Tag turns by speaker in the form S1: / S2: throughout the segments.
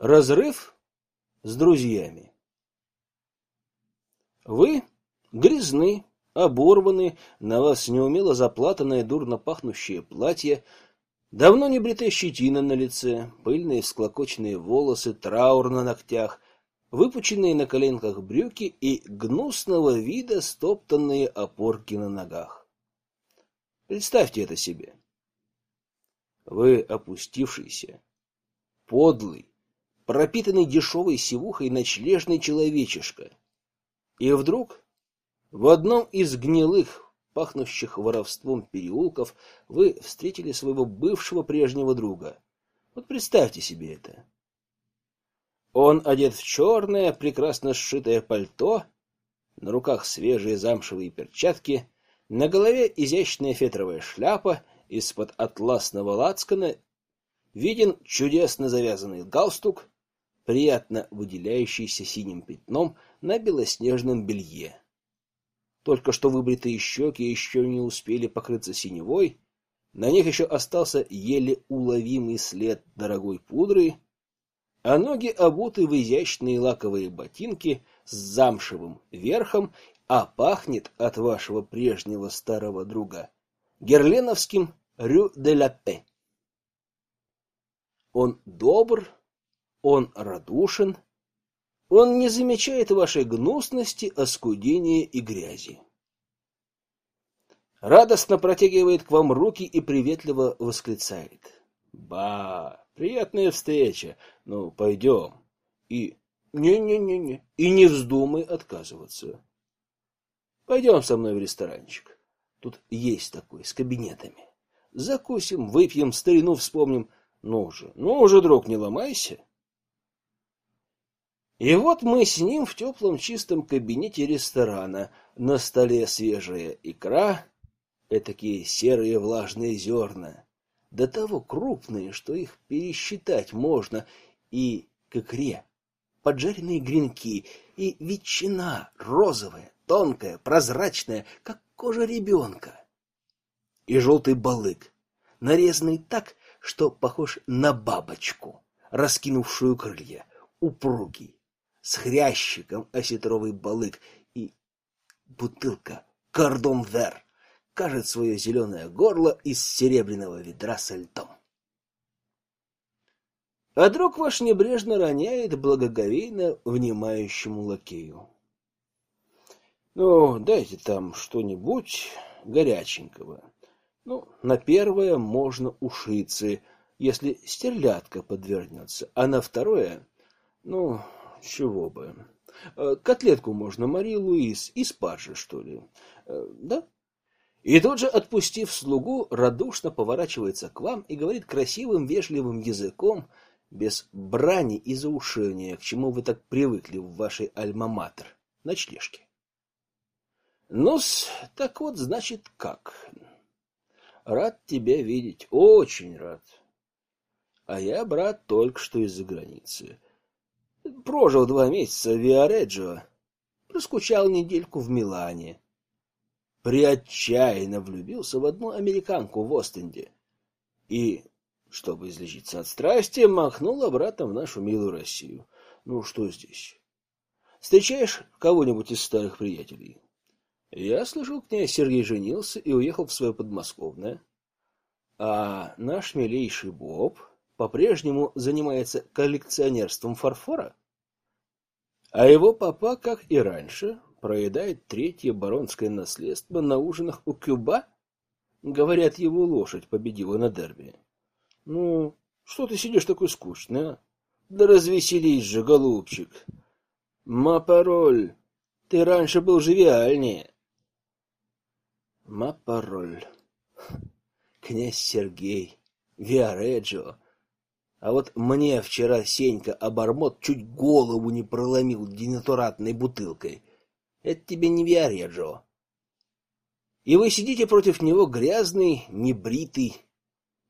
S1: Разрыв с друзьями. Вы грязны, оборваны, на вас неумело заплатанное дурно пахнущее платье, давно не бритая щетина на лице, пыльные всклокоченные волосы, траур на ногтях, выпученные на коленках брюки и гнусного вида стоптанные опорки на ногах. Представьте это себе. Вы опустившийся, подлый, пропитанный дешевой сивухой ночлежный человечишка. И вдруг в одном из гнилых, пахнущих воровством переулков вы встретили своего бывшего прежнего друга. Вот представьте себе это. Он одет в черное, прекрасно сшитое пальто, на руках свежие замшевые перчатки, на голове изящная фетровая шляпа, из-под атласного лацкана виден чудесно завязанный галстук, приятно выделяющийся синим пятном на белоснежном белье. Только что выбритые щеки еще не успели покрыться синевой, на них еще остался еле уловимый след дорогой пудры, а ноги обуты в изящные лаковые ботинки с замшевым верхом, а пахнет от вашего прежнего старого друга герленовским рю де ла Пе. Он добр, он радушен, он не замечает вашей гнусности, оскудения и грязи. Радостно протягивает к вам руки и приветливо восклицает. «Ба, приятная встреча, ну, пойдем». И «не-не-не-не», и не вздумай отказываться. Пойдем со мной в ресторанчик. Тут есть такой, с кабинетами. Закусим, выпьем, старину вспомним. Ну же, ну же, друг, не ломайся. И вот мы с ним в теплом чистом кабинете ресторана. На столе свежая икра, этакие серые влажные зерна, до того крупные, что их пересчитать можно, и к икре поджаренные гренки, и ветчина розовая, тонкая, прозрачная, как кожа ребенка. И желтый балык, нарезанный так, что похож на бабочку, раскинувшую крылья, упругий, с хрящиком осетровый балык и бутылка «Кордон Вер» кажет свое зеленое горло из серебряного ведра со льдом. А друг ваш небрежно роняет благоговейно внимающему лакею. Ну, дайте там что-нибудь горяченького. Ну, на первое можно ушицы, если стерлядка подвернется, а на второе, ну, чего бы. Э, котлетку можно, Мари Луис, из спаржи, что ли. Э, да? И тут же, отпустив слугу, радушно поворачивается к вам и говорит красивым, вежливым языком, без брани и заушения, к чему вы так привыкли в вашей альма-матер, ночлежке. Ну-с, так вот, значит, как? Рад тебя видеть, очень рад. А я, брат, только что из-за границы. Прожил два месяца в Виареджио, проскучал недельку в Милане. Приотчаянно влюбился в одну американку в Остенде. И, чтобы излечиться от страсти, махнул обратно в нашу милую Россию. Ну, что здесь? Встречаешь кого-нибудь из старых приятелей? Я слышал, князь Сергей женился и уехал в свое подмосковное. А наш милейший Боб по-прежнему занимается коллекционерством фарфора. А его папа, как и раньше, проедает третье баронское наследство на ужинах у Кюба. Говорят, его лошадь победила на дерби. Ну, что ты сидишь такой скучный, а? Да развеселись же, голубчик. Ма пароль, ты раньше был живиальнее. Мапароль. Князь Сергей. Виареджио. А вот мне вчера Сенька обормот чуть голову не проломил денатуратной бутылкой. Это тебе не Виареджио. И вы сидите против него грязный, небритый,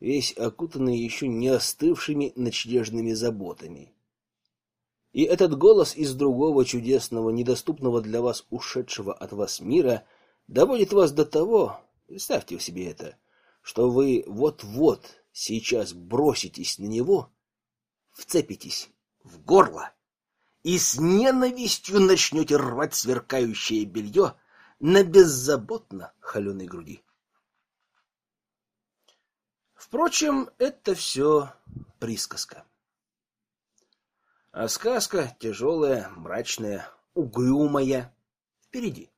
S1: весь окутанный еще не остывшими ночлежными заботами. И этот голос из другого чудесного, недоступного для вас ушедшего от вас мира — доводит вас до того, представьте себе это, что вы вот-вот сейчас броситесь на него, вцепитесь, в горло и с ненавистью начнете рвать сверкающее белье на беззаботно холеной груди. Впрочем, это все присказка. А сказка тяжелая, мрачная, угрюмая впереди.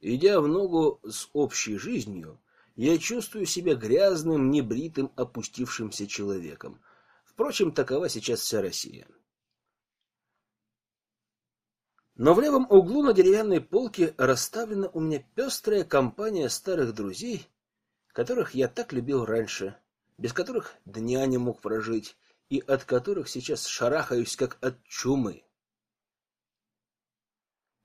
S1: Идя в ногу с общей жизнью, я чувствую себя грязным, небритым, опустившимся человеком. Впрочем, такова сейчас вся Россия. Но в левом углу на деревянной полке расставлена у меня пестрая компания старых друзей, которых я так любил раньше, без которых дня не мог прожить и от которых сейчас шарахаюсь как от чумы.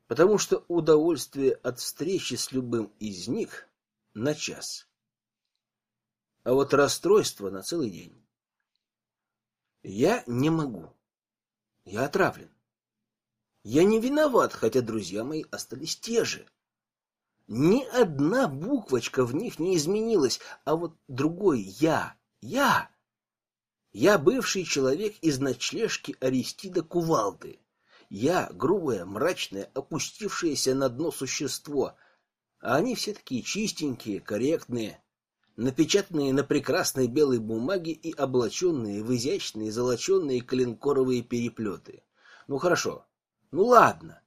S1: Потому что удовольствие от встречи с любым из них на час. А вот расстройство на целый день. Я не могу. Я отравлен. Я не виноват, хотя друзья мои остались те же. Ни одна буквочка в них не изменилась, а вот другой я, я. Я бывший человек из ночлежки Аристида Кувалды. Я грубое, мрачное, опустившееся на дно существо, а они все такие чистенькие, корректные, напечатанные на прекрасной белой бумаге и облаченные в изящные золоченые коленкоровые переплеты. Ну хорошо, ну ладно.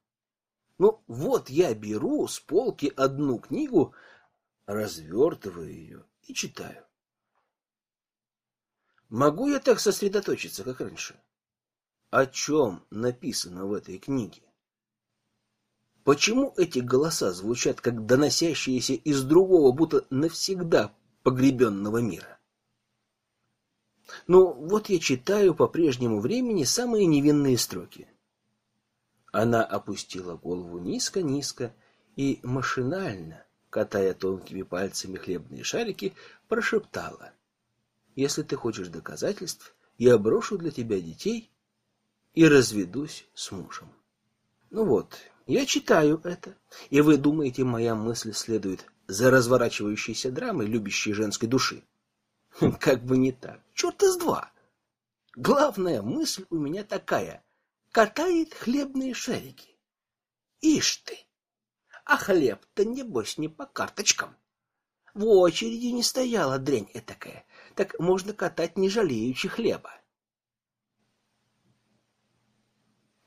S1: Ну вот я беру с полки одну книгу, развертываю ее и читаю. Могу я так сосредоточиться, как раньше? О чем написано в этой книге? Почему эти голоса звучат как доносящиеся из другого, будто навсегда погребенного мира? Ну, вот я читаю по прежнему времени самые невинные строки. Она опустила голову низко-низко и машинально, катая тонкими пальцами хлебные шарики, прошептала: "Если ты хочешь доказательств, я брошу для тебя детей и разведусь с мужем". Ну вот, я читаю это, и вы думаете, моя мысль следует за разворачивающейся драмой любящей женской души? Как бы не так. Черт из два. Главная мысль у меня такая: катает хлебные шарики. Ишь ты! А хлеб-то, небось, не по карточкам. В очереди не стояла дрянь этакая, так можно катать, не жалеючи хлеба.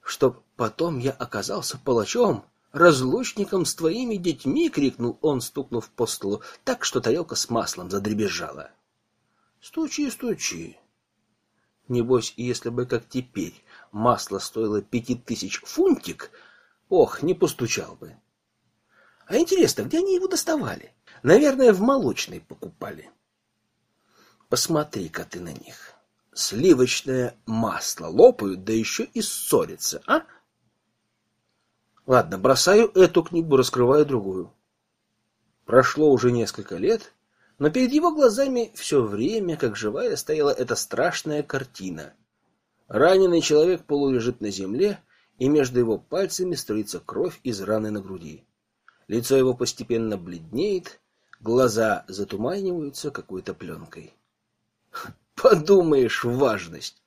S1: Чтоб потом я оказался палачом, разлучником с твоими детьми, крикнул он, стукнув по столу, так что тарелка с маслом задребезжала. Стучи, стучи. Небось, если бы как теперь масло стоило пяти тысяч фунтик, ох, не постучал бы. А интересно, где они его доставали? Наверное, в молочной покупали. Посмотри-ка ты на них. Сливочное масло лопают, да еще и ссорятся, а? Ладно, бросаю эту книгу, раскрываю другую. Прошло уже несколько лет, но перед его глазами все время, как живая, стояла эта страшная картина — Раненый человек полулежит на земле, и между его пальцами струится кровь из раны на груди. Лицо его постепенно бледнеет, глаза затуманиваются какой-то пленкой. Подумаешь, важность.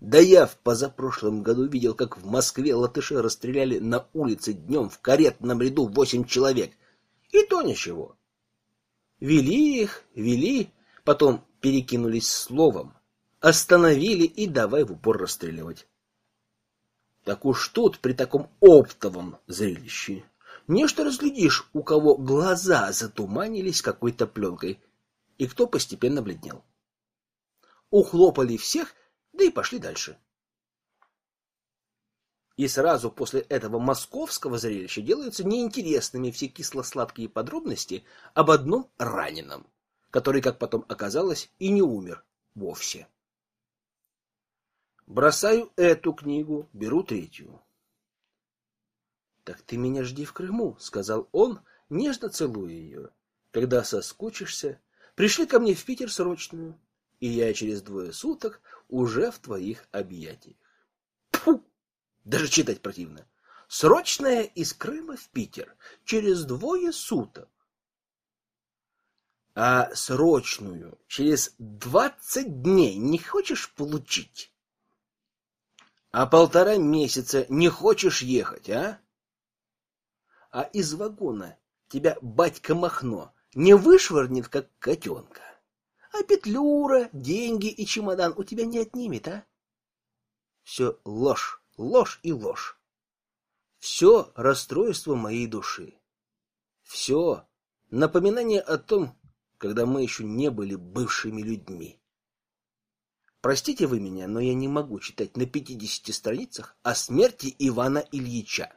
S1: Да я в позапрошлом году видел, как в Москве латыши расстреляли на улице днем в каретном ряду восемь человек. И то ничего. Вели их, вели, потом перекинулись словом. Остановили и давай в упор расстреливать. Так уж тут, при таком оптовом зрелище, нечто разглядишь, у кого глаза затуманились какой-то пленкой, и кто постепенно бледнел. Ухлопали всех, да и пошли дальше. И сразу после этого московского зрелища делаются неинтересными все кисло-сладкие подробности об одном раненом, который, как потом оказалось, и не умер вовсе. Бросаю эту книгу, беру третью. Так ты меня жди в Крыму, сказал он, нежно целуя ее. Когда соскучишься, пришли ко мне в Питер срочную, и я через двое суток уже в твоих объятиях. Фу! Даже читать противно. Срочная из Крыма в Питер через двое суток. А срочную через двадцать дней не хочешь получить? А полтора месяца не хочешь ехать, а? А из вагона тебя батька Махно не вышвырнет, как котенка? А петлюра, деньги и чемодан у тебя не отнимет, а? Все ложь, ложь и ложь. Все расстройство моей души. Все напоминание о том, когда мы еще не были бывшими людьми. Простите вы меня, но я не могу читать на пятидесяти страницах о смерти Ивана Ильича.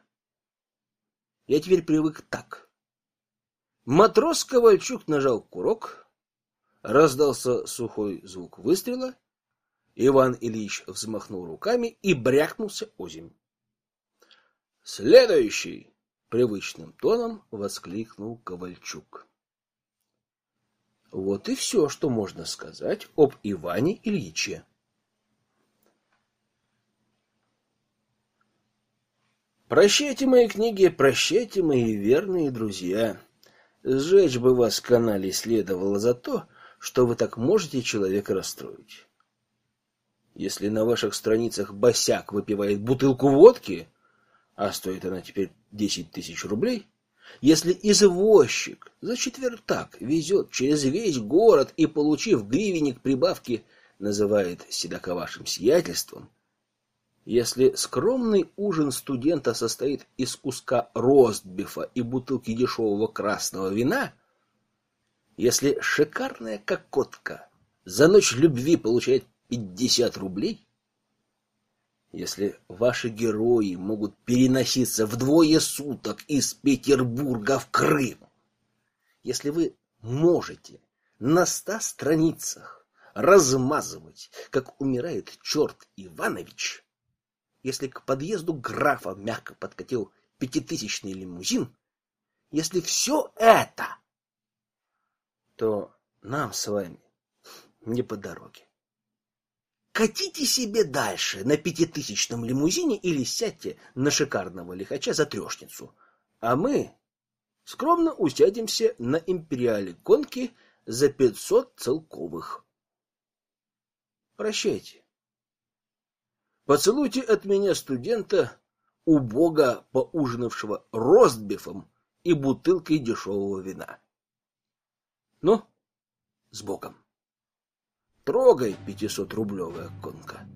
S1: Я теперь привык так. Матрос Ковальчук нажал курок, раздался сухой звук выстрела, Иван Ильич взмахнул руками и брякнулся озимь. «Следующий!» — привычным тоном воскликнул Ковальчук. Вот и все, что можно сказать об Иване Ильиче. Прощайте мои книги, прощайте мои верные друзья. Сжечь бы вас канале следовало за то, что вы так можете человека расстроить. Если на ваших страницах босяк выпивает бутылку водки, а стоит она теперь десять тысяч рублей, если извозчик за четвертак везет через весь город и, получив гривенник прибавки, называет седока вашим сиятельством, если скромный ужин студента состоит из куска ростбифа и бутылки дешевого красного вина, если шикарная кокотка за ночь любви получает пятьдесят рублей, если ваши герои могут переноситься вдвое суток из Петербурга в Крым, если вы можете на ста страницах размазывать, как умирает черт Иванович, если к подъезду графа мягко подкатил пятитысячный лимузин, если все это, то нам с вами не по дороге. Катите себе дальше на пятитысячном лимузине или сядьте на шикарного лихача за трешницу. А мы скромно усядемся на империале конки за пятьсот целковых. Прощайте. Поцелуйте от меня студента, убого поужинавшего ростбифом и бутылкой дешевого вина. Ну, с Богом. Трогай пятисотрублевая конка.